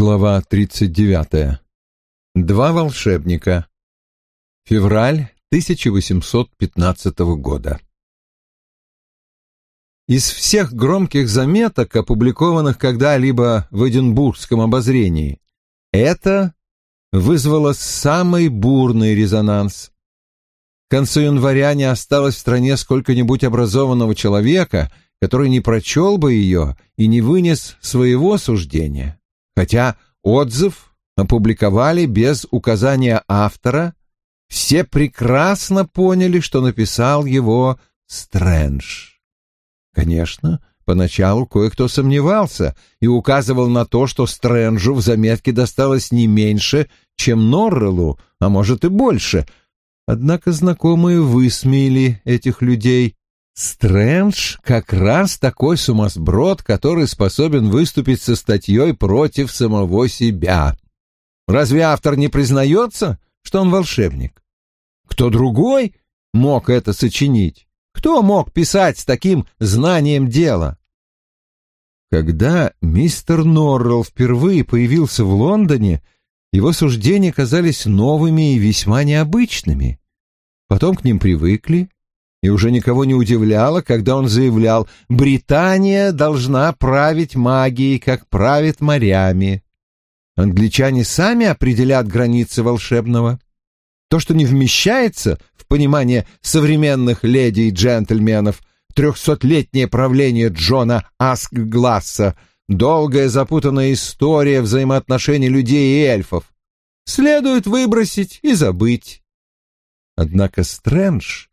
Глава 39. Два волшебника. Февраль 1815 года. Из всех громких заметок, опубликованных когда-либо в Эдинбургском обозрении, это вызвало самый бурный резонанс. К концу января не осталось в стране сколько-нибудь образованного человека, который не прочел бы ее и не вынес своего суждения хотя отзыв опубликовали без указания автора, все прекрасно поняли, что написал его Стрэндж. Конечно, поначалу кое-кто сомневался и указывал на то, что Стрэнджу в заметке досталось не меньше, чем Норреллу, а может и больше. Однако знакомые высмеяли этих людей, Стрэндж как раз такой сумасброд, который способен выступить со статьей против самого себя. Разве автор не признается, что он волшебник? Кто другой мог это сочинить? Кто мог писать с таким знанием дела? Когда мистер Норрелл впервые появился в Лондоне, его суждения казались новыми и весьма необычными. Потом к ним привыкли, и уже никого не удивляло, когда он заявлял «Британия должна править магией, как правит морями». Англичане сами определят границы волшебного. То, что не вмещается в понимание современных леди и джентльменов, трехсотлетнее правление Джона Аскгласса, долгая запутанная история взаимоотношений людей и эльфов, следует выбросить и забыть. Однако Стрэндж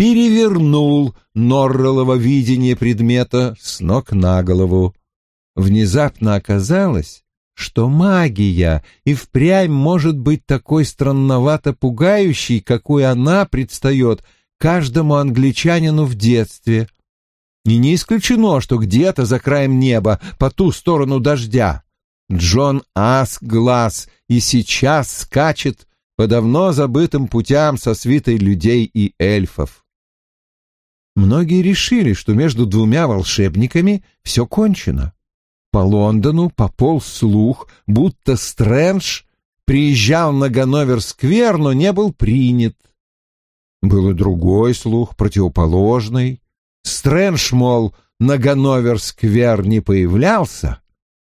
перевернул Норрелово видение предмета с ног на голову. Внезапно оказалось, что магия и впрямь может быть такой странновато пугающей, какой она предстает каждому англичанину в детстве. И не исключено, что где-то за краем неба, по ту сторону дождя, Джон Аскгласс и сейчас скачет по давно забытым путям со свитой людей и эльфов. Многие решили, что между двумя волшебниками все кончено. По Лондону пополз слух, будто Стрэндж приезжал на Ганновер-сквер, но не был принят. Был и другой слух, противоположный. Стрэндж, мол, на Ганновер-сквер не появлялся,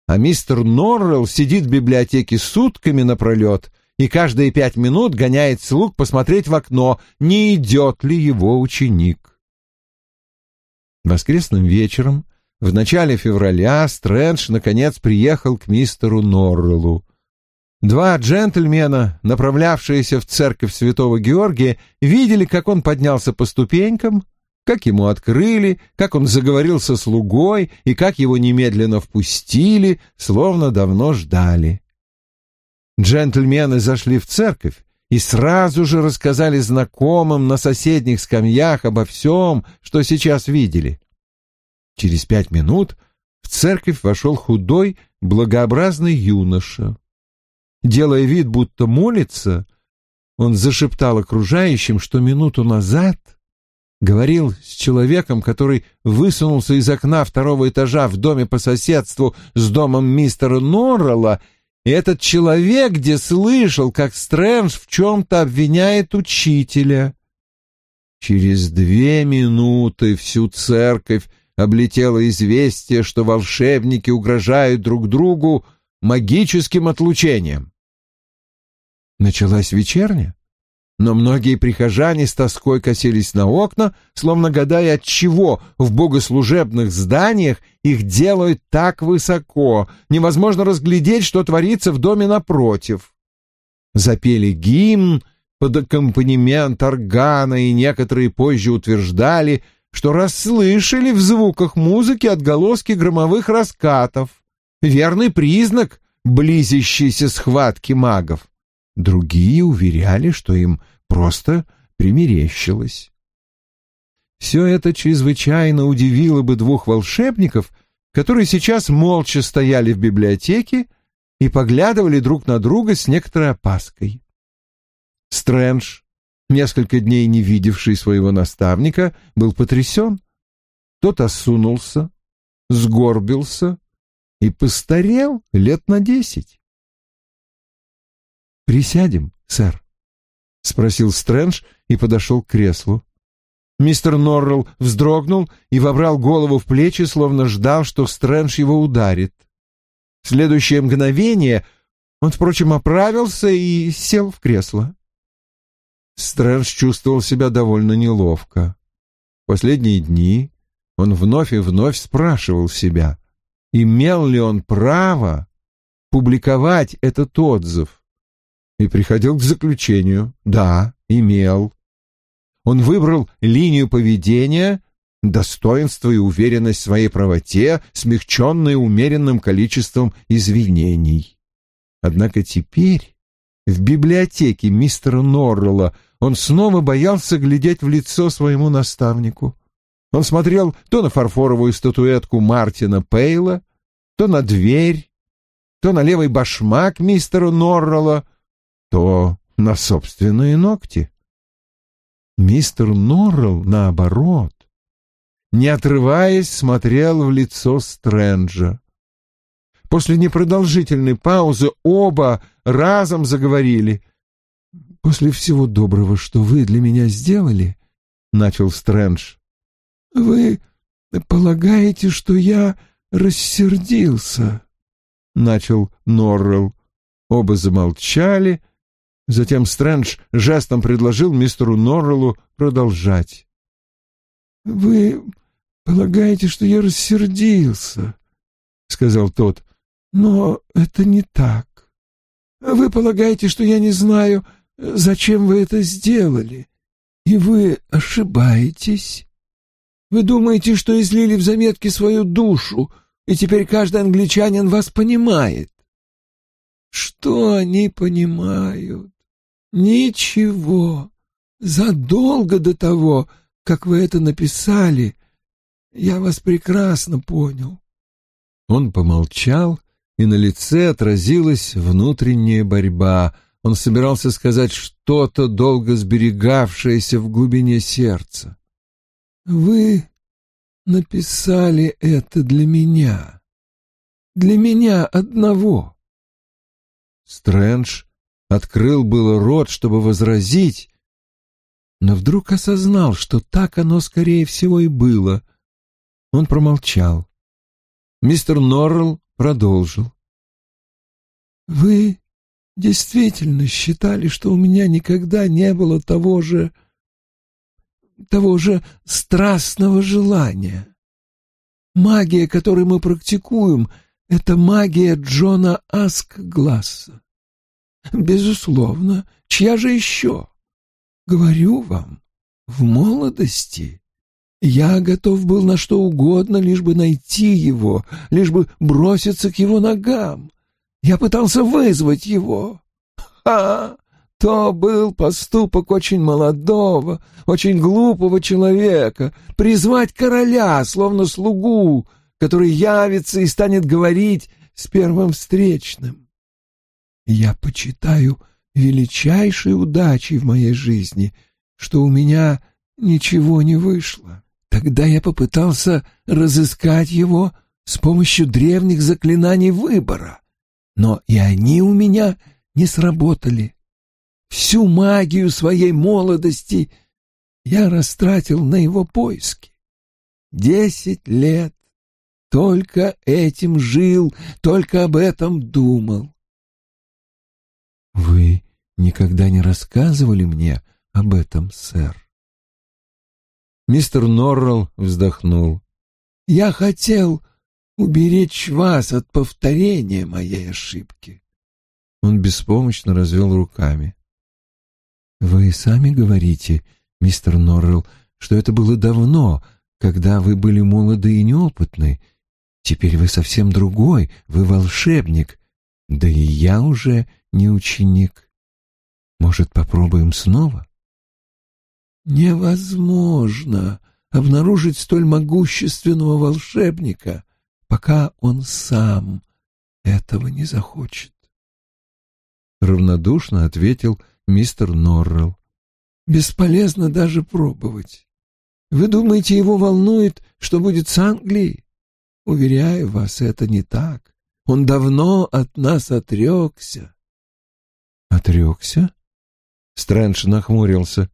а мистер Норрелл сидит в библиотеке сутками напролет и каждые пять минут гоняет слуг посмотреть в окно, не идет ли его ученик. Воскресным вечером, в начале февраля, Стрэндж наконец приехал к мистеру Норреллу. Два джентльмена, направлявшиеся в церковь святого Георгия, видели, как он поднялся по ступенькам, как ему открыли, как он заговорил со слугой и как его немедленно впустили, словно давно ждали. Джентльмены зашли в церковь и сразу же рассказали знакомым на соседних скамьях обо всем, что сейчас видели. Через пять минут в церковь вошел худой, благообразный юноша. Делая вид, будто молится, он зашептал окружающим, что минуту назад говорил с человеком, который высунулся из окна второго этажа в доме по соседству с домом мистера Норрелла и этот человек, где слышал, как Стрэндж в чем-то обвиняет учителя. Через две минуты всю церковь облетело известие, что волшебники угрожают друг другу магическим отлучением. Началась вечерня, но многие прихожане с тоской косились на окна, словно гадая, от чего в богослужебных зданиях их делают так высоко, невозможно разглядеть, что творится в доме напротив. Запели гимн под аккомпанемент органа, и некоторые позже утверждали, что расслышали в звуках музыки отголоски громовых раскатов. Верный признак близящейся схватки магов. Другие уверяли, что им просто примерещилось. Все это чрезвычайно удивило бы двух волшебников, которые сейчас молча стояли в библиотеке и поглядывали друг на друга с некоторой опаской. Стрэндж, несколько дней не видевший своего наставника, был потрясен. Тот осунулся, сгорбился и постарел лет на десять. «Присядем, сэр», — спросил Стрэндж и подошел к креслу. Мистер Норрелл вздрогнул и вобрал голову в плечи, словно ждал, что Стрэндж его ударит. В следующее мгновение он, впрочем, оправился и сел в кресло. Стрэндж чувствовал себя довольно неловко. Последние дни он вновь и вновь спрашивал себя, имел ли он право публиковать этот отзыв, и приходил к заключению «да, имел». Он выбрал линию поведения, достоинство и уверенность в своей правоте, смягченные умеренным количеством извинений. Однако теперь в библиотеке мистера Норрелла он снова боялся глядеть в лицо своему наставнику. Он смотрел то на фарфоровую статуэтку Мартина Пейла, то на дверь, то на левый башмак мистера Норрелла, то на собственные ногти. Мистер Норрелл, наоборот, не отрываясь, смотрел в лицо Стрэнджа. После непродолжительной паузы оба разом заговорили. «После всего доброго, что вы для меня сделали», — начал Стрэндж, — «вы полагаете, что я рассердился?» — начал Норрелл. Оба замолчали, — Затем Стрэндж жестом предложил мистеру Норреллу продолжать. «Вы полагаете, что я рассердился?» — сказал тот. «Но это не так. Вы полагаете, что я не знаю, зачем вы это сделали, и вы ошибаетесь. Вы думаете, что излили в заметки свою душу, и теперь каждый англичанин вас понимает. Что они понимают? Ничего. Задолго до того, как вы это написали, я вас прекрасно понял. Он помолчал, и на лице отразилась внутренняя борьба. Он собирался сказать что-то, долго сберегавшееся в глубине сердца. «Вы написали это для меня. Для меня одного». Стрэндж открыл было рот, чтобы возразить, но вдруг осознал, что так оно, скорее всего, и было. Он промолчал. Мистер Норрелл продолжил. «Вы действительно считали, что у меня никогда не было того же... того же страстного желания. Магия, которую мы практикуем, — это магия Джона Аскгласса. Безусловно, чья же еще? Говорю вам, в молодости я готов был на что угодно, лишь бы найти его, лишь бы броситься к его ногам. Я пытался вызвать его. Ха! То был поступок очень молодого, очень глупого человека — призвать короля, словно слугу, который явится и станет говорить с первым встречным. Я почитаю величайшей удачей в моей жизни, что у меня ничего не вышло. Тогда я попытался разыскать его с помощью древних заклинаний выбора, но и они у меня не сработали. Всю магию своей молодости я растратил на его поиски. Десять лет только этим жил, только об этом думал. Вы никогда не рассказывали мне об этом, сэр. Мистер Норрелл вздохнул. Я хотел уберечь вас от повторения моей ошибки. Он беспомощно развел руками. Вы сами говорите, мистер Норрелл, что это было давно, когда вы были молоды и неопытны. Теперь вы совсем другой, вы волшебник, да и я уже не ученик. Может, попробуем снова? Невозможно обнаружить столь могущественного волшебника, пока он сам этого не захочет. Равнодушно ответил мистер Норрелл. Бесполезно даже пробовать. Вы думаете, его волнует, что будет с Англией? Уверяю вас, это не так. Он давно от нас отрекся. Отрекся? Стрэндж нахмурился.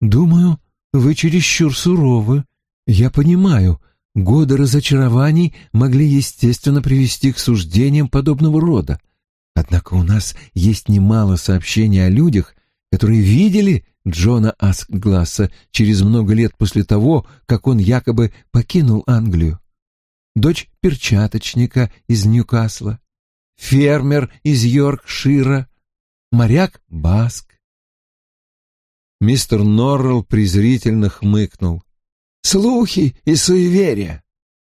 Думаю, вы чересчур суровы. Я понимаю, годы разочарований могли естественно привести к суждениям подобного рода. Однако у нас есть немало сообщений о людях, которые видели Джона Аскгласса через много лет после того, как он якобы покинул Англию. Дочь перчаточника из Ньюкасла, фермер из Йоркшира, моряк Баск. Мистер Норрелл презрительно хмыкнул. «Слухи и суеверия,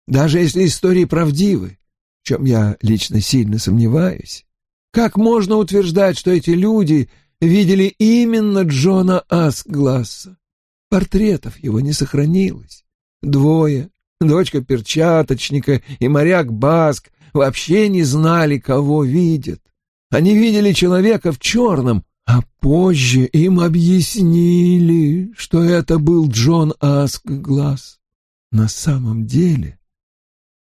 даже если истории правдивы, в чем я лично сильно сомневаюсь, как можно утверждать, что эти люди видели именно Джона Асгласса? Портретов его не сохранилось. Двое, дочка перчаточника и моряк Баск, вообще не знали, кого видят. Они видели человека в черном, а позже им объяснили, что это был Джон Аскгласс. На самом деле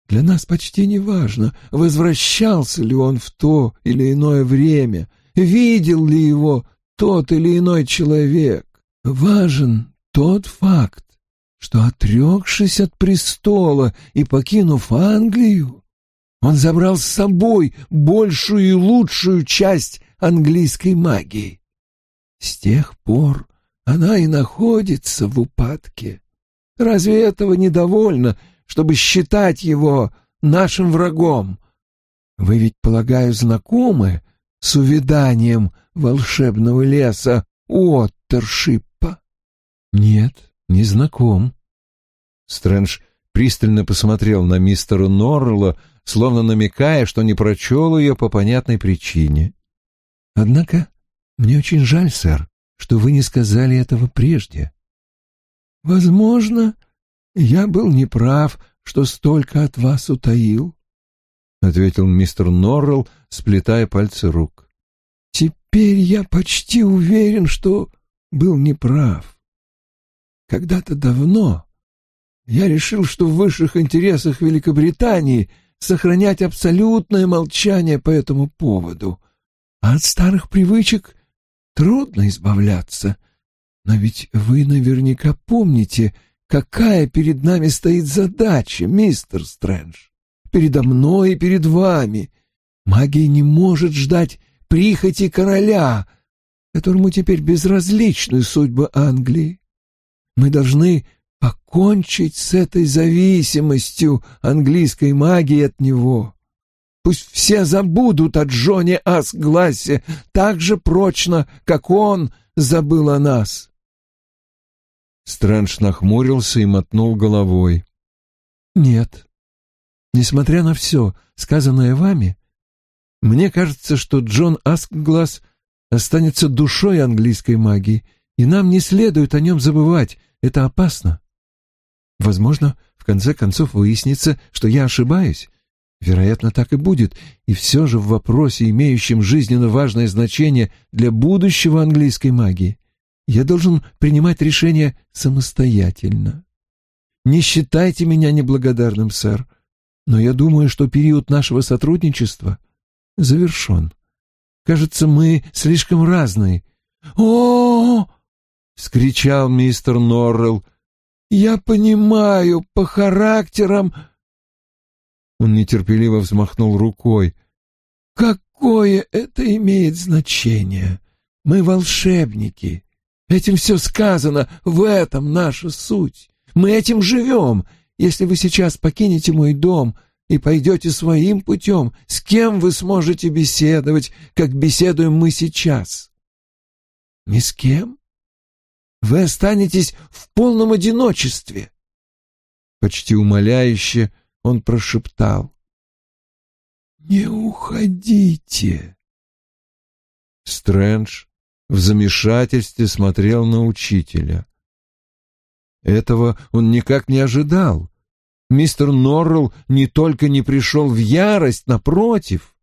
для нас почти не важно, возвращался ли он в то или иное время, видел ли его тот или иной человек. Важен тот факт, что, отрекшись от престола и покинув Англию, он забрал с собой большую и лучшую часть английской магии. С тех пор она и находится в упадке. Разве этого недовольно, чтобы считать его нашим врагом. Вы ведь, полагаю, знакомы с увиданием волшебного леса Уоттершиппа? Нет, не знаком. Стрэндж пристально посмотрел на мистера Норрелла, словно намекая, что не прочел ее по понятной причине. Однако мне очень жаль, сэр, что вы не сказали этого прежде. Возможно, я был неправ, что столько от вас утаил, — ответил мистер Норрелл, сплетая пальцы рук. — Теперь я почти уверен, что был неправ. Когда-то давно я решил, что в высших интересах Великобритании сохранять абсолютное молчание по этому поводу, а от старых привычек трудно избавляться. Но ведь вы наверняка помните, — Какая перед нами стоит задача, мистер Стрэндж? Передо мной и перед вами. Магия не может ждать прихоти короля, которому теперь безразличны судьбы Англии. Мы должны покончить с этой зависимостью английской магии от него. Пусть все забудут о Джоне Асгласе так же прочно, как он забыл о нас. Стрэндж нахмурился и мотнул головой. «Нет. Несмотря на все, сказанное вами, мне кажется, что Джон Аскглаз останется душой английской магии, и нам не следует о нем забывать. Это опасно. Возможно, в конце концов выяснится, что я ошибаюсь. Вероятно, так и будет, и все же в вопросе, имеющем жизненно важное значение для будущего английской магии, я должен принимать решения самостоятельно. Не считайте меня неблагодарным, сэр, но я думаю, что период нашего сотрудничества завершен. Кажется, мы слишком разные. О! Скричал мистер Норрелл. Я понимаю, по характерам... Он нетерпеливо взмахнул рукой. Какое это имеет значение? Мы волшебники. Этим все сказано, в этом наша суть. Мы этим живем. Если вы сейчас покинете мой дом и пойдете своим путем, с кем вы сможете беседовать, как беседуем мы сейчас? Ни с кем. Вы останетесь в полном одиночестве. Почти умоляюще он прошептал. «Не уходите!» Стрэндж в замешательстве смотрел на учителя. Этого он никак не ожидал. Мистер Норрелл не только не пришел в ярость, напротив.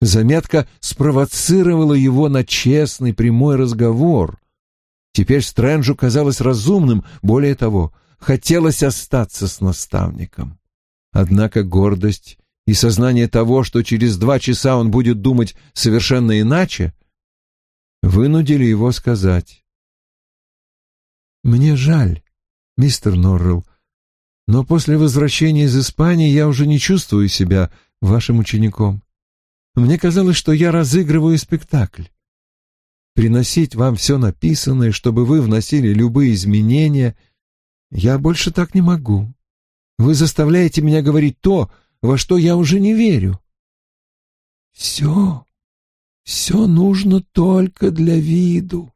Заметка спровоцировала его на честный прямой разговор. Теперь Стрэнджу казалось разумным, более того, хотелось остаться с наставником. Однако гордость и сознание того, что через два часа он будет думать совершенно иначе, вынудили его сказать. «Мне жаль, мистер Норрелл, но после возвращения из Испании я уже не чувствую себя вашим учеником. Мне казалось, что я разыгрываю спектакль. Приносить вам все написанное, чтобы вы вносили любые изменения, я больше так не могу. Вы заставляете меня говорить то, во что я уже не верю. Все, все нужно только для виду,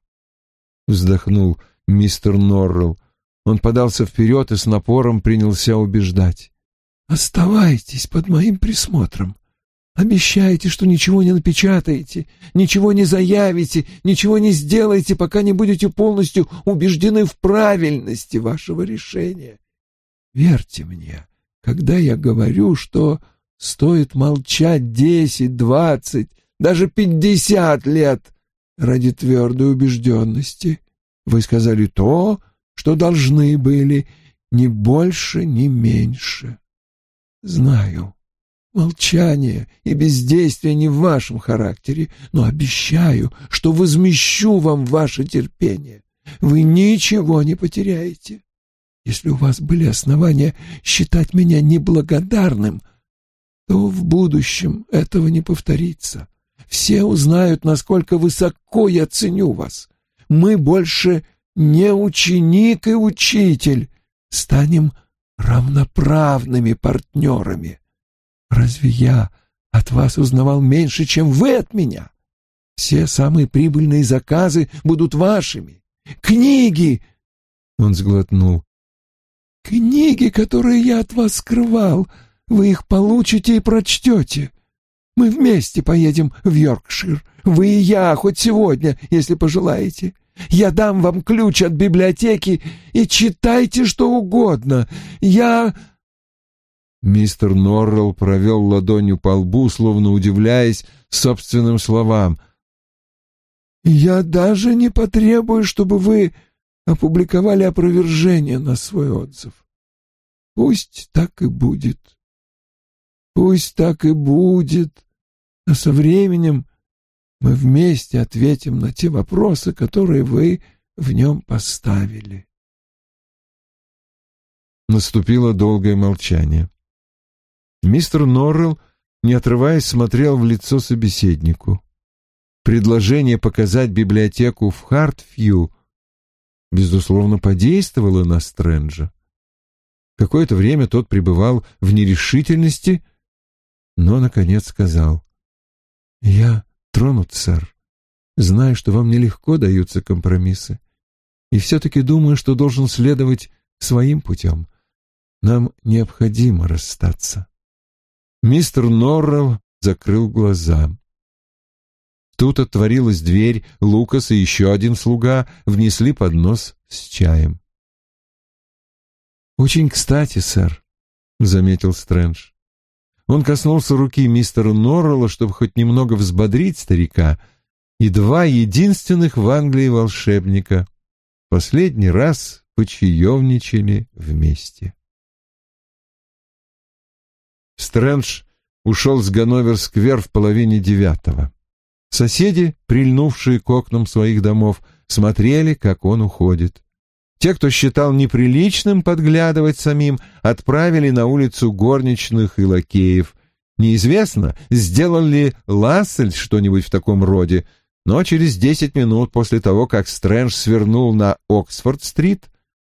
вздохнул мистер Норрелл. Он подался вперед и с напором принялся убеждать. «Оставайтесь под моим присмотром. Обещайте, что ничего не напечатаете, ничего не заявите, ничего не сделаете, пока не будете полностью убеждены в правильности вашего решения. Верьте мне, когда я говорю, что стоит молчать десять, двадцать, даже пятьдесят лет ради твердой убежденности. Вы сказали то, что должны были, ни больше, ни меньше. Знаю, молчание и бездействие не в вашем характере, но обещаю, что возмещу вам ваше терпение. Вы ничего не потеряете. Если у вас были основания считать меня неблагодарным, то в будущем этого не повторится. Все узнают, насколько высоко я ценю вас. Мы больше не ученик и учитель, станем равноправными партнерами. Разве я от вас узнавал меньше, чем вы от меня? Все самые прибыльные заказы будут вашими. Книги!» Он сглотнул. «Книги, которые я от вас скрывал, вы их получите и прочтете. Мы вместе поедем в Йоркшир, вы и я, хоть сегодня, если пожелаете. Я дам вам ключ от библиотеки и читайте что угодно. Я...» Мистер Норрелл провел ладонью по лбу, словно удивляясь собственным словам. «Я даже не потребую, чтобы вы опубликовали опровержение на свой отзыв. Пусть так и будет. Пусть так и будет. А со временем мы вместе ответим на те вопросы, которые вы в нем поставили. Наступило долгое молчание. Мистер Норрелл, не отрываясь, смотрел в лицо собеседнику. Предложение показать библиотеку в Хартфью, безусловно, подействовало на Стрэнджа. Какое-то время тот пребывал в нерешительности, но, наконец, сказал, «Я тронут, сэр. Знаю, что вам нелегко даются компромиссы. И все-таки думаю, что должен следовать своим путем. Нам необходимо расстаться. Мистер Норрелл закрыл глаза. Тут отворилась дверь, Лукас и еще один слуга внесли поднос с чаем. «Очень кстати, сэр», — заметил Стрэндж. Он коснулся руки мистера Норрелла, чтобы хоть немного взбодрить старика, и два единственных в Англии волшебника последний раз почаевничали вместе. Стрэндж ушел с Ганновер-сквер в половине девятого. Соседи, прильнувшие к окнам своих домов, смотрели, как он уходит. Те, кто считал неприличным подглядывать самим, отправили на улицу горничных и лакеев. Неизвестно, сделал ли Лассель что-нибудь в таком роде, но через десять минут после того, как Стрэндж свернул на Оксфорд-стрит,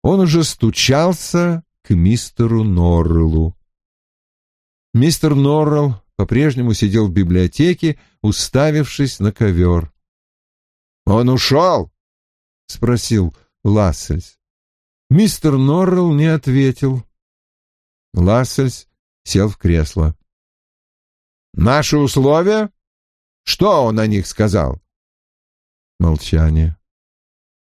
он уже стучался к мистеру Норреллу. Мистер Норрелл по-прежнему сидел в библиотеке, уставившись на ковер. «Он ушел?» — спросил Лассельс. Мистер Норрелл не ответил. Лассельс сел в кресло. «Наши условия? Что он о них сказал?» Молчание.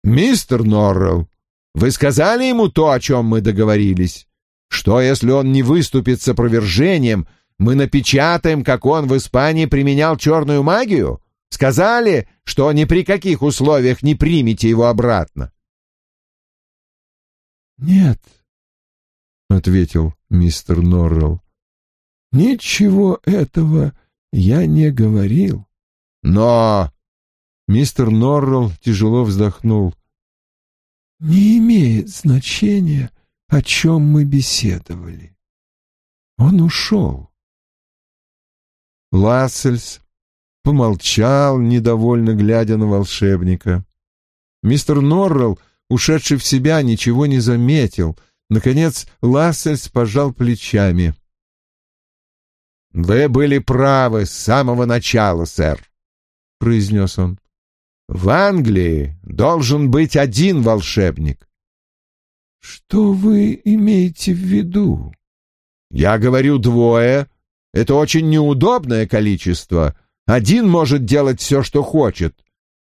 «Мистер Норрелл, вы сказали ему то, о чем мы договорились? Что, если он не выступит с опровержением, мы напечатаем, как он в Испании применял черную магию? Сказали, что ни при каких условиях не примете его обратно?» «Нет», — ответил мистер Норрелл. Ничего этого я не говорил. Но... Мистер Норрелл тяжело вздохнул. Не имеет значения, о чем мы беседовали. Он ушел. Лассельс помолчал, недовольно глядя на волшебника. Мистер Норрелл, ушедший в себя, ничего не заметил. Наконец Лассельс пожал плечами. «Вы были правы с самого начала, сэр», — произнес он. «В Англии должен быть один волшебник». «Что вы имеете в виду?» «Я говорю двое. Это очень неудобное количество. Один может делать все, что хочет.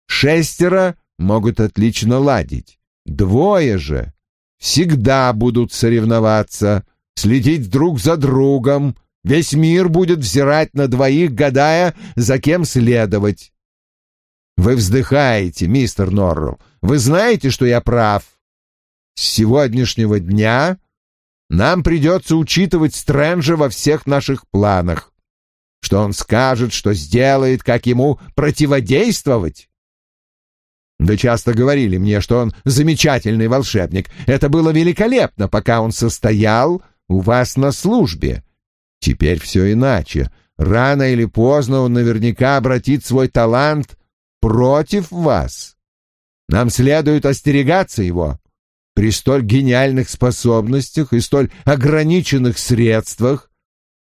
Шестеро могут отлично ладить. Двое же всегда будут соревноваться, следить друг за другом. Весь мир будет взирать на двоих, гадая, за кем следовать. Вы вздыхаете, мистер Норрелл. Вы знаете, что я прав. С сегодняшнего дня нам придется учитывать Стрэнджа во всех наших планах. Что он скажет, что сделает, как ему противодействовать. Вы часто говорили мне, что он замечательный волшебник. Это было великолепно, пока он состоял у вас на службе. Теперь все иначе. Рано или поздно он наверняка обратит свой талант против вас. Нам следует остерегаться его. При столь гениальных способностях и столь ограниченных средствах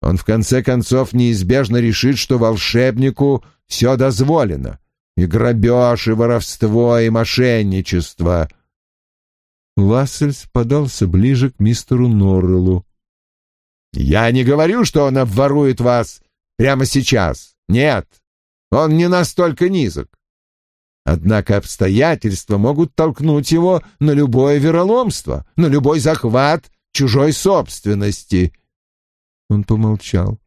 он в конце концов неизбежно решит, что волшебнику все дозволено. И грабеж, и воровство, и мошенничество. Лассельс подался ближе к мистеру Норреллу. «Я не говорю, что он обворует вас прямо сейчас. Нет, он не настолько низок. Однако обстоятельства могут толкнуть его на любое вероломство, на любой захват чужой собственности. Он помолчал.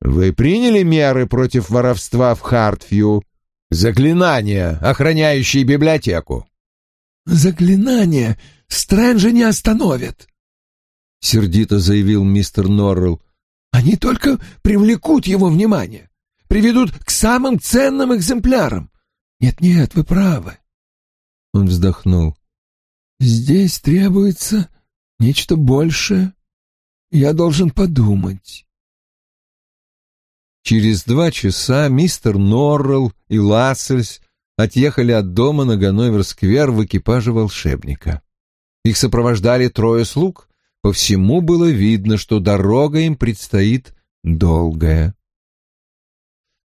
Вы приняли меры против воровства в Хартфью? Заклинания, охраняющие библиотеку. Заклинания Стрэнджа не остановят, сердито заявил мистер Норрелл. Они только привлекут его внимание, приведут к самым ценным экземплярам. Нет-нет, вы правы. Он вздохнул. Здесь требуется нечто большее. Я должен подумать. Через два часа мистер Норрелл и Лассельс отъехали от дома на Ганновер-сквер в экипаже волшебника. Их сопровождали трое слуг. По всему было видно, что дорога им предстоит долгая.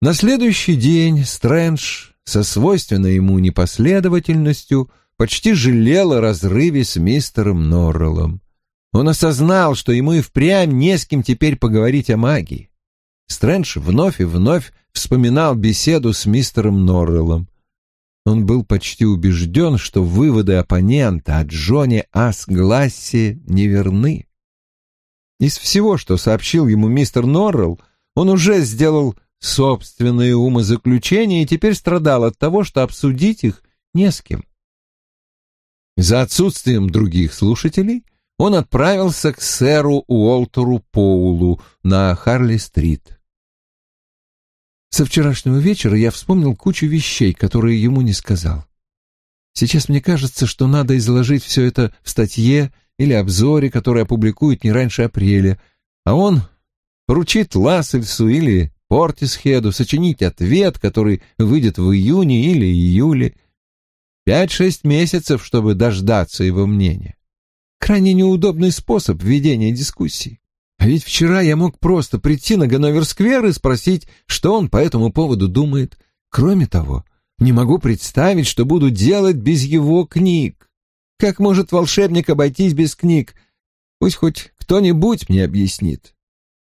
На следующий день Стрэндж со свойственной ему непоследовательностью почти жалел о разрыве с мистером Норреллом. Он осознал, что ему и впрямь не с кем теперь поговорить о магии. Стрэндж вновь и вновь вспоминал беседу с мистером Норреллом. Он был почти убежден, что выводы оппонента о Джоне Асглассе неверны. Из всего, что сообщил ему мистер Норрелл, он уже сделал собственные умозаключения и теперь страдал от того, что обсудить их не с кем. За отсутствием других слушателей он отправился к сэру Уолтеру Поулу на Харли-стрит. Со вчерашнего вечера я вспомнил кучу вещей, которые ему не сказал. Сейчас мне кажется, что надо изложить все это в статье или обзоре, который опубликуют не раньше апреля, а он поручит Лассельсу или Портисхеду сочинить ответ, который выйдет в июне или июле. Пять-шесть месяцев, чтобы дождаться его мнения. Крайне неудобный способ ведения дискуссий. А ведь вчера я мог просто прийти на Ганновер-сквер и спросить, что он по этому поводу думает. Кроме того, не могу представить, что буду делать без его книг. Как может волшебник обойтись без книг? Пусть хоть кто-нибудь мне объяснит.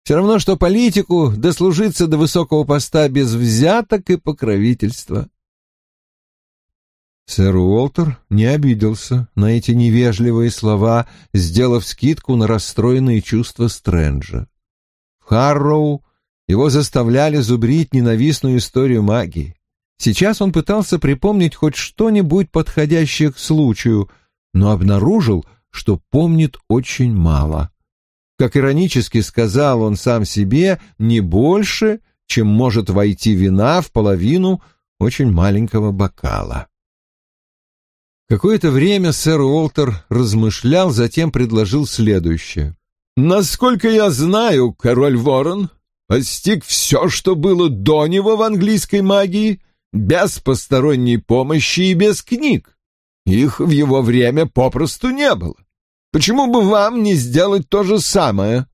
Все равно, что политику дослужиться до высокого поста без взяток и покровительства. Сэр Уолтер не обиделся на эти невежливые слова, сделав скидку на расстроенные чувства Стрэнджа. В Харроу его заставляли зубрить ненавистную историю магии. Сейчас он пытался припомнить хоть что-нибудь подходящее к случаю, но обнаружил, что помнит очень мало. Как иронически сказал он сам себе, не больше, чем может войти вина в половину очень маленького бокала. Какое-то время сэр Уолтер размышлял, затем предложил следующее. «Насколько я знаю, король Ворон постиг все, что было до него в английской магии, без посторонней помощи и без книг. Их в его время попросту не было. Почему бы вам не сделать то же самое?»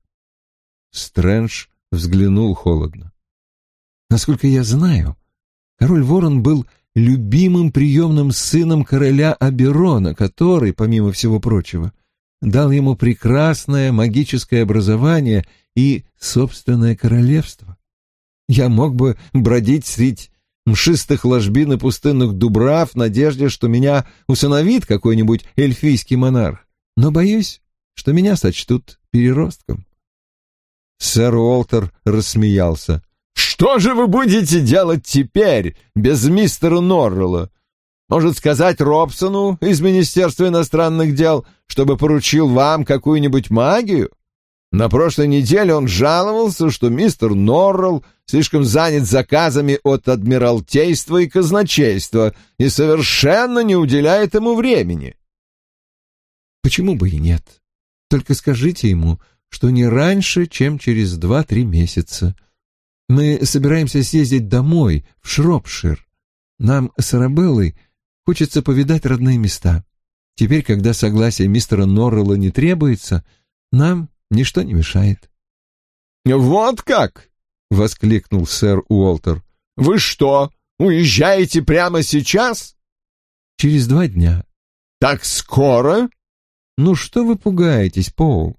Стрэндж взглянул холодно. «Насколько я знаю, король Ворон был любимым приемным сыном короля Аберона, который, помимо всего прочего, дал ему прекрасное магическое образование и собственное королевство. Я мог бы бродить средь мшистых ложбин и пустынных дубрав в надежде, что меня усыновит какой-нибудь эльфийский монарх, но боюсь, что меня сочтут переростком. Сэр Уолтер рассмеялся. Что же вы будете делать теперь без мистера Норрелла? Может сказать Робсону из Министерства иностранных дел, чтобы поручил вам какую-нибудь магию? На прошлой неделе он жаловался, что мистер Норрелл слишком занят заказами от Адмиралтейства и Казначейства и совершенно не уделяет ему времени. Почему бы и нет? Только скажите ему, что не раньше, чем через два-три месяца. Мы собираемся съездить домой, в Шропшир. Нам с Арабеллой хочется повидать родные места. Теперь, когда согласие мистера Норрелла не требуется, нам ничто не мешает. «Вот как!» — воскликнул сэр Уолтер. «Вы что, уезжаете прямо сейчас?» «Через два дня». «Так скоро?» «Ну что вы пугаетесь, Поул?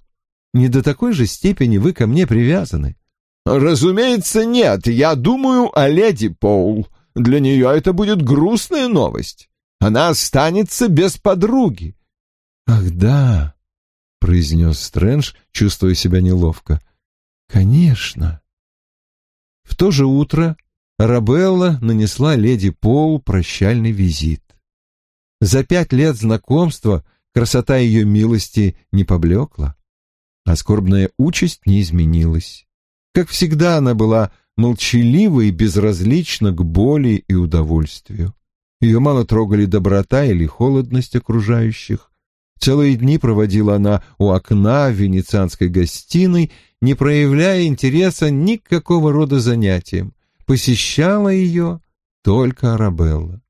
Не до такой же степени вы ко мне привязаны. «Разумеется, нет. Я думаю о леди Поул. Для нее это будет грустная новость. Она останется без подруги». «Ах, да», — произнес Стрэндж, чувствуя себя неловко. «Конечно». В то же утро Арабелла нанесла леди Поул прощальный визит. За пять лет знакомства красота ее милости не поблекла, а скорбная участь не изменилась. Как всегда, она была молчалива и безразлична к боли и удовольствию. Ее мало трогали доброта или холодность окружающих. Целые дни проводила она у окна в венецианской гостиной, не проявляя интереса ни к какого рода занятиям. Посещала ее только Арабелла.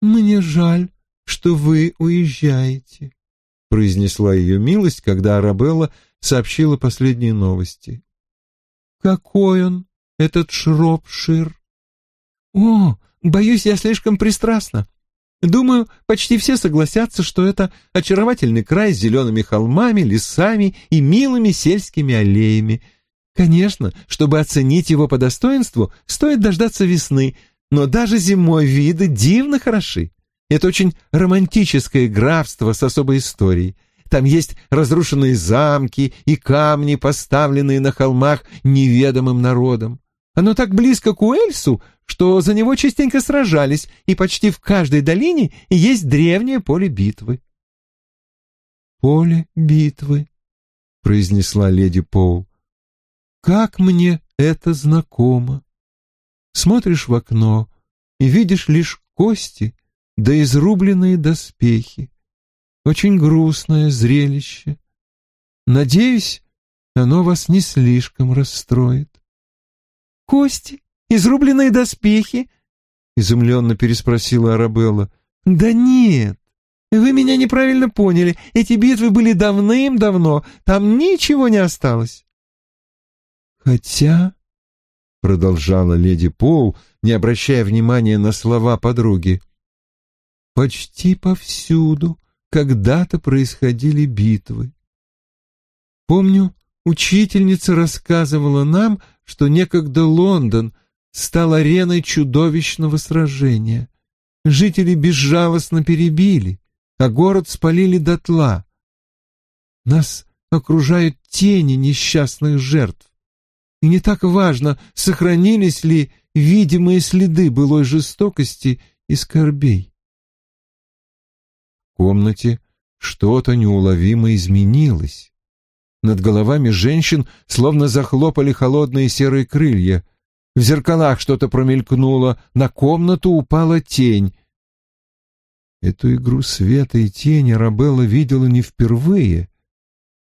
«Мне жаль, что вы уезжаете», — произнесла ее милость, когда Арабелла сообщила последние новости. «Какой он, этот Шропшир?» «О, боюсь, я слишком пристрастна. Думаю, почти все согласятся, что это очаровательный край с зелеными холмами, лесами и милыми сельскими аллеями. Конечно, чтобы оценить его по достоинству, стоит дождаться весны, но даже зимой виды дивно хороши. Это очень романтическое графство с особой историей. Там есть разрушенные замки и камни, поставленные на холмах неведомым народом. Оно так близко к Уэльсу, что за него частенько сражались, и почти в каждой долине есть древнее поле битвы. «Поле битвы», — произнесла леди Поул. «Как мне это знакомо! Смотришь в окно и видишь лишь кости да изрубленные доспехи. Очень грустное зрелище. Надеюсь, оно вас не слишком расстроит. — Кости? Изрубленные доспехи? — изумленно переспросила Арабелла. — Да нет, вы меня неправильно поняли. Эти битвы были давным-давно, там ничего не осталось. — Хотя, — продолжала леди Пол, не обращая внимания на слова подруги, — почти повсюду когда-то происходили битвы. Помню, учительница рассказывала нам, что некогда Лондон стал ареной чудовищного сражения. Жители безжалостно перебили, а город спалили дотла. Нас окружают тени несчастных жертв. И не так важно, сохранились ли видимые следы былой жестокости и скорбей. Комнате что-то неуловимо изменилось. Над головами женщин словно захлопали холодные серые крылья. В зеркалах что-то промелькнуло, на комнату упала тень. Эту игру света и тени Рабелла видела не впервые.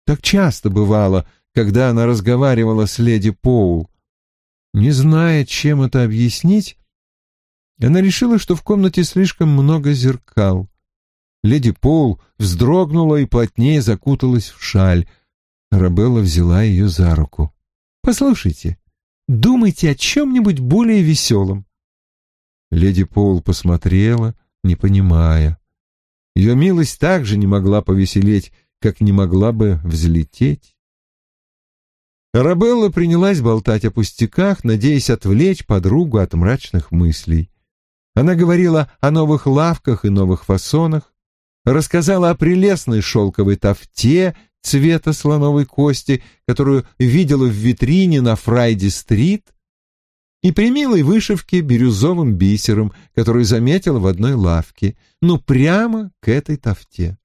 Так часто бывало, когда она разговаривала с леди Поул. Не зная, чем это объяснить, она решила, что в комнате слишком много зеркал. Леди Поул вздрогнула и плотнее закуталась в шаль. Рабелла взяла ее за руку. «Послушайте, думайте о чем-нибудь более веселом». Леди Поул посмотрела, не понимая. Ее милость также не могла повеселеть, как не могла бы взлететь. Арабелла принялась болтать о пустяках, надеясь отвлечь подругу от мрачных мыслей. Она говорила о новых лавках и новых фасонах, рассказала о прелестной шелковой тафте цвета слоновой кости, которую видела в витрине на Фрайди-стрит, и при милой вышивке бирюзовым бисером, которую заметила в одной лавке, ну прямо к этой тафте.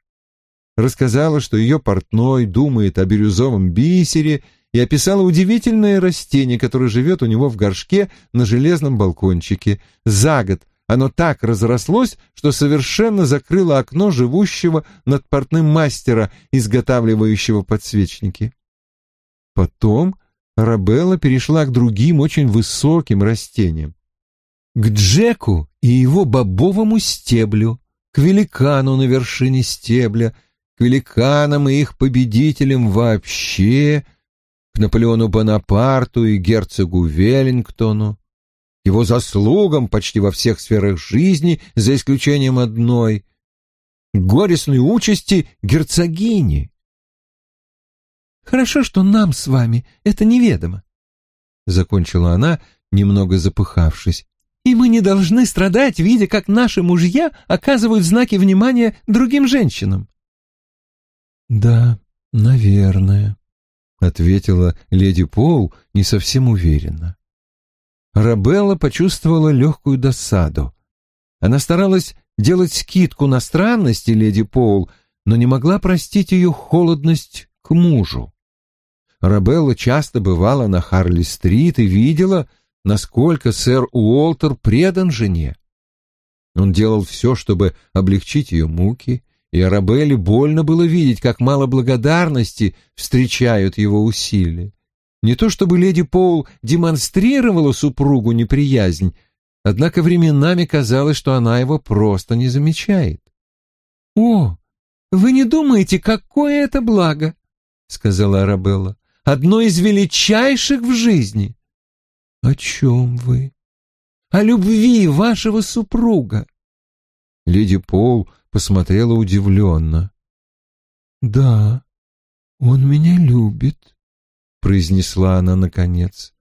Рассказала, что ее портной думает о бирюзовом бисере и описала удивительное растение, которое живет у него в горшке на железном балкончике. За год оно так разрослось, что совершенно закрыло окно живущего над портным мастера, изготавливающего подсвечники. Потом Арабелла перешла к другим очень высоким растениям. К Джеку и его бобовому стеблю, к великану на вершине стебля, к великанам и их победителям вообще, к Наполеону Бонапарту и герцогу Веллингтону, его заслугам почти во всех сферах жизни, за исключением одной — горестной участи герцогини. «Хорошо, что нам с вами это неведомо», — закончила она, немного запыхавшись. «И мы не должны страдать, видя, как наши мужья оказывают знаки внимания другим женщинам». «Да, наверное», — ответила леди Пол не совсем уверенно. Рабелла почувствовала легкую досаду. Она старалась делать скидку на странности леди Пол, но не могла простить ее холодность к мужу. Рабелла часто бывала на Харли-стрит и видела, насколько сэр Уолтер предан жене. Он делал все, чтобы облегчить ее муки, и Арабелле больно было видеть, как мало благодарности встречают его усилия. Не то чтобы леди Поул демонстрировала супругу неприязнь, однако временами казалось, что она его просто не замечает. «О, вы не думаете, какое это благо?» — сказала Арабелла. «Одно из величайших в жизни». «О чем вы?» «О любви вашего супруга». Леди Пол посмотрела удивленно. «Да, он меня любит», — произнесла она наконец.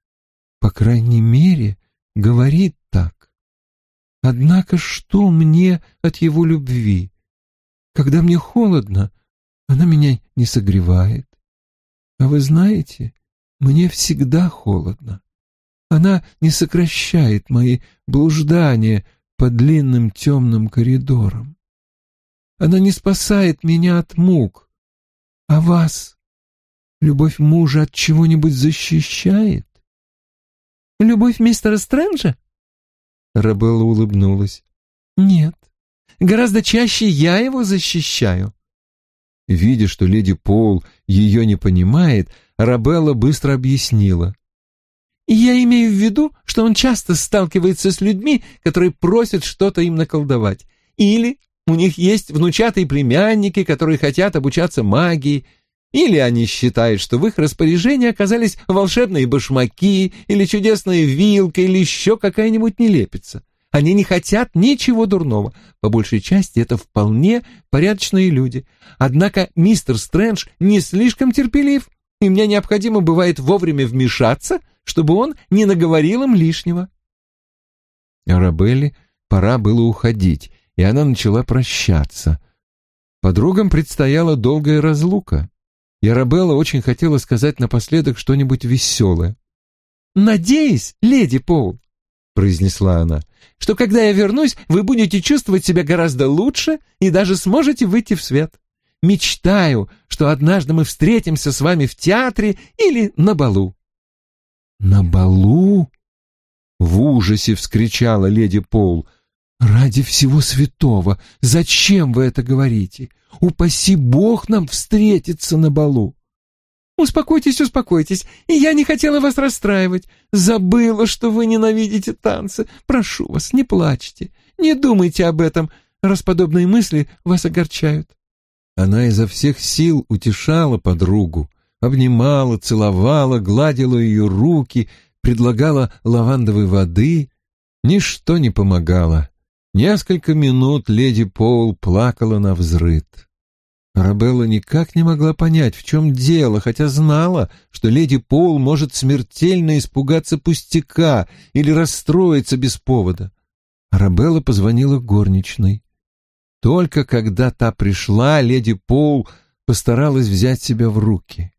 «По крайней мере, говорит так. Однако что мне от его любви? Когда мне холодно, она меня не согревает. А вы знаете, мне всегда холодно. Она не сокращает мои блуждания по длинным темным коридорам. Она не спасает меня от мук. А вас Любовь мужа от чего-нибудь защищает? Любовь мистера Стрэнджа? Рабелла улыбнулась. Нет, гораздо чаще я его защищаю. Видя, что леди Пол ее не понимает, Рабелла быстро объяснила. Я имею в виду, что он часто сталкивается с людьми, которые просят что-то им наколдовать. Или у них есть внучатые племянники, которые хотят обучаться магии, или они считают, что в их распоряжении оказались волшебные башмаки, или чудесная вилка, или еще какая-нибудь нелепица. Они не хотят ничего дурного. По большей части это вполне порядочные люди. Однако мистер Стрэндж не слишком терпелив, и мне необходимо бывает вовремя вмешаться, чтобы он не наговорил им лишнего. Арабелле пора было уходить, и она начала прощаться. Подругам предстояла долгая разлука и Арабелла очень хотела сказать напоследок что-нибудь веселое. «Надеюсь, леди Поул», — произнесла она, — «что когда я вернусь, вы будете чувствовать себя гораздо лучше и даже сможете выйти в свет. мечтаю, что однажды мы встретимся с вами в театре или на балу». «На балу?» — в ужасе вскричала леди Пол. «Ради всего святого! Зачем вы это говорите? Упаси Бог нам встретиться на балу!» «Успокойтесь, успокойтесь, и я не хотела вас расстраивать. Забыла, что вы ненавидите танцы. Прошу вас, не плачьте, не думайте об этом, раз подобные мысли вас огорчают». Она изо всех сил утешала подругу, обнимала, целовала, гладила ее руки, предлагала лавандовой воды. Ничто не помогало. Несколько минут леди Пол плакала на взрыд. Арабелла никак не могла понять, в чем дело, хотя знала, что леди Пол может смертельно испугаться пустяка или расстроиться без повода. Арабелла позвонила горничной. Только когда та пришла, леди Пол постаралась взять себя в руки.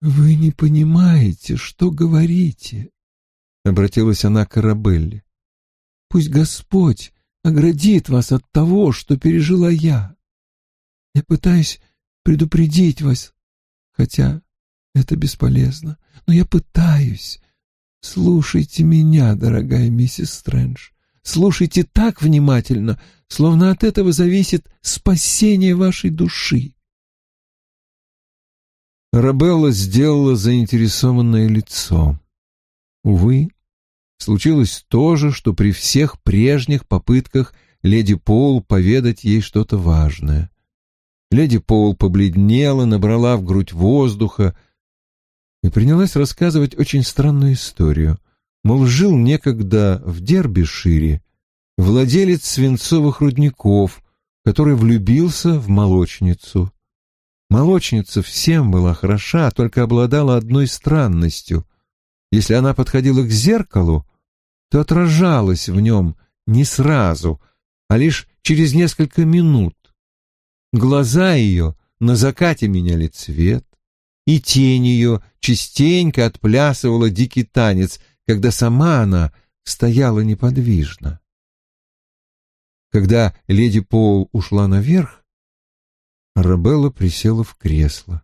«Вы не понимаете, что говорите», — обратилась она к Арабелле. «Пусть Господь оградит вас от того, что пережила я. Я пытаюсь предупредить вас, хотя это бесполезно, но я пытаюсь. Слушайте меня, дорогая миссис Стрэндж. Слушайте так внимательно, словно от этого зависит спасение вашей души. Рабелла сделала заинтересованное лицо. Увы, случилось то же, что при всех прежних попытках леди Пол поведать ей что-то важное. Леди Пол побледнела, набрала в грудь воздуха и принялась рассказывать очень странную историю. Мол, жил некогда в Дербишире владелец свинцовых рудников, который влюбился в молочницу. Молочница всем была хороша, только обладала одной странностью. Если она подходила к зеркалу, то отражалась в нем не сразу, а лишь через несколько минут. Глаза ее на закате меняли цвет, и тень ее частенько отплясывала дикий танец, когда сама она стояла неподвижно. Когда леди Пол ушла наверх, Арабелла присела в кресло.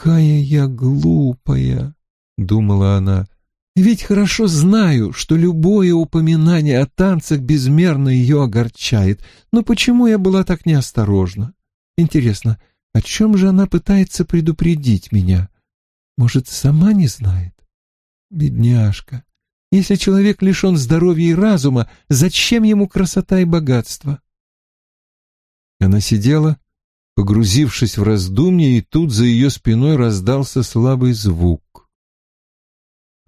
«Какая я глупая!» — думала она. «Ведь хорошо знаю, что любое упоминание о танцах безмерно ее огорчает. Но почему я была так неосторожна? Интересно, о чем же она пытается предупредить меня? Может, сама не знает? Бедняжка! Если человек лишен здоровья и разума, зачем ему красота и богатство?» Она сидела, погрузившись в раздумье, и тут за ее спиной раздался слабый звук.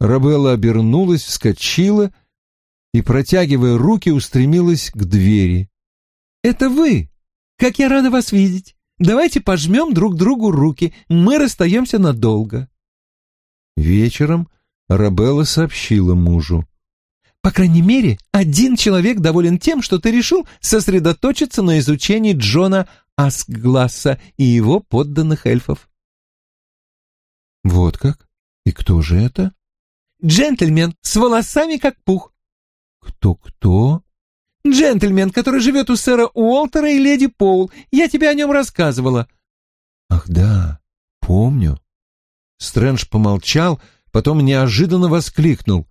Рабелла обернулась, вскочила и, протягивая руки, устремилась к двери. «Это вы! Как я рада вас видеть! Давайте пожмем друг другу руки, мы расстаемся надолго!» Вечером Рабелла сообщила мужу. По крайней мере, один человек доволен тем, что ты решил сосредоточиться на изучении Джона Аскгласса и его подданных эльфов. Вот как? И кто же это? Джентльмен с волосами как пух. Кто-кто? Джентльмен, который живет у сэра Уолтера и леди Поул. Я тебе о нем рассказывала. Ах да, помню. Стрэндж помолчал, потом неожиданно воскликнул.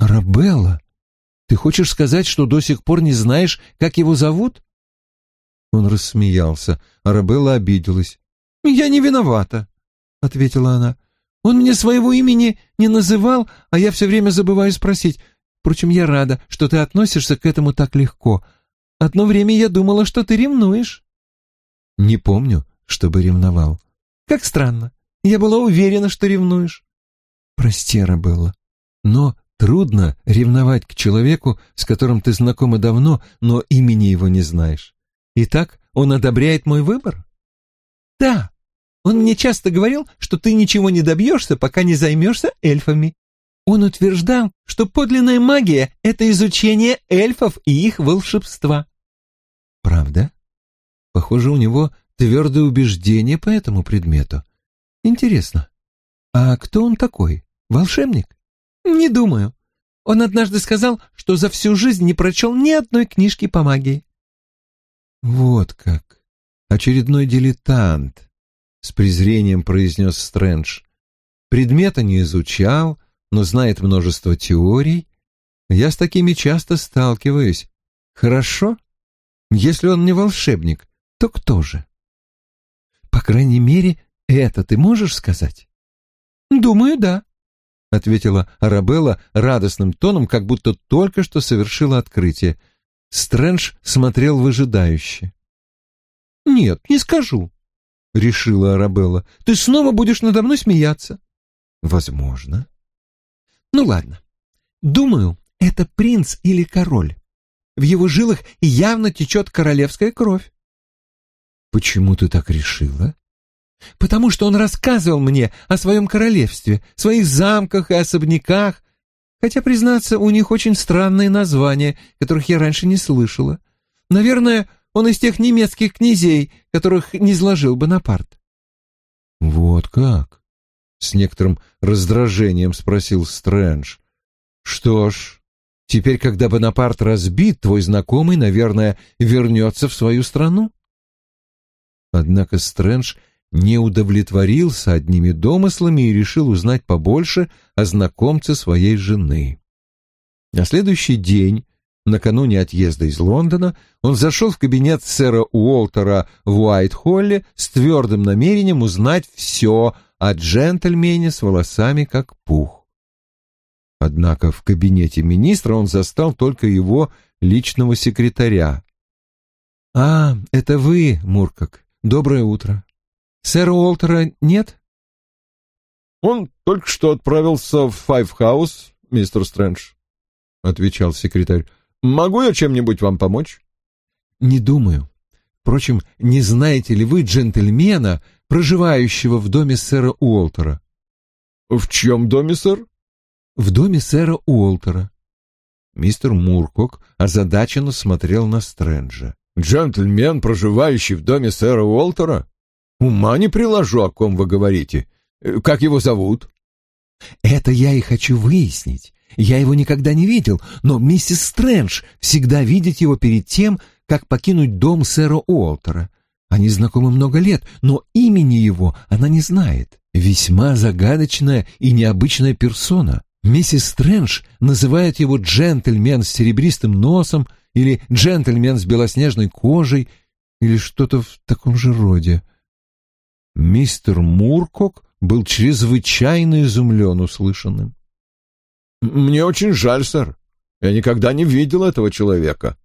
«Арабелла, ты хочешь сказать, что до сих пор не знаешь, как его зовут?» Он рассмеялся. Арабелла обиделась. «Я не виновата», — ответила она. «Он мне своего имени не называл, а я все время забываю спросить. Впрочем, я рада, что ты относишься к этому так легко. Одно время я думала, что ты ревнуешь». «Не помню, чтобы ревновал». «Как странно. Я была уверена, что ревнуешь». «Прости, Арабелла, но Трудно ревновать к человеку, с которым ты знакома давно, но имени его не знаешь. Итак, он одобряет мой выбор? Да. Он мне часто говорил, что ты ничего не добьешься, пока не займешься эльфами. Он утверждал, что подлинная магия — это изучение эльфов и их волшебства. Правда? Похоже, у него твердое убеждение по этому предмету. Интересно, а кто он такой? Волшебник? Не думаю. Он однажды сказал, что за всю жизнь не прочел ни одной книжки по магии. Вот как. Очередной дилетант, с презрением произнес Стрэндж. Предмета не изучал, но знает множество теорий. Я с такими часто сталкиваюсь. Хорошо? Если он не волшебник, то кто же? По крайней мере, это ты можешь сказать? Думаю, да, ответила Арабелла радостным тоном, как будто только что совершила открытие. Стрэндж смотрел выжидающе. «Нет, не скажу», — решила Арабелла. «Ты снова будешь надо мной смеяться». «Возможно». «Ну ладно. Думаю, это принц или король. В его жилах явно течет королевская кровь». «Почему ты так решила?» «Потому что он рассказывал мне о своем королевстве, своих замках и особняках, Хотя, признаться, у них очень странные названия, которых я раньше не слышала. Наверное, он из тех немецких князей, которых не изложил Бонапарт. «Вот как?» — с некоторым раздражением спросил Стрэндж. «Что ж, теперь, когда Бонапарт разбит, твой знакомый, наверное, вернется в свою страну?» Однако Стрэндж не удовлетворился одними домыслами и решил узнать побольше о знакомце своей жены. На следующий день, накануне отъезда из Лондона, он зашел в кабинет сэра Уолтера в Уайт-Холле с твердым намерением узнать все о джентльмене с волосами как пух. Однако в кабинете министра он застал только его личного секретаря. «А, это вы, Муркак. Доброе утро. Сэра Уолтера нет? Он только что отправился в Файф-хаус, мистер Стрэндж, отвечал секретарь. Могу я чем-нибудь вам помочь? Не думаю. Впрочем, не знаете ли вы джентльмена, проживающего в доме сэра Уолтера? В чьем доме, сэр? В доме сэра Уолтера. Мистер Муркок озадаченно смотрел на Стрэнджа. «Джентльмен, проживающий в доме сэра Уолтера? Ума не приложу, о ком вы говорите. Э, как его зовут? Это я и хочу выяснить. Я его никогда не видел, но миссис Стрэндж всегда видит его перед тем, как покинуть дом сэра Уолтера. Они знакомы много лет, но имени его она не знает. Весьма загадочная и необычная персона. Миссис Стрэндж называет его джентльмен с серебристым носом или джентльмен с белоснежной кожей или что-то в таком же роде. Мистер Муркок был чрезвычайно изумлен услышанным. «Мне очень жаль, сэр. Я никогда не видел этого человека».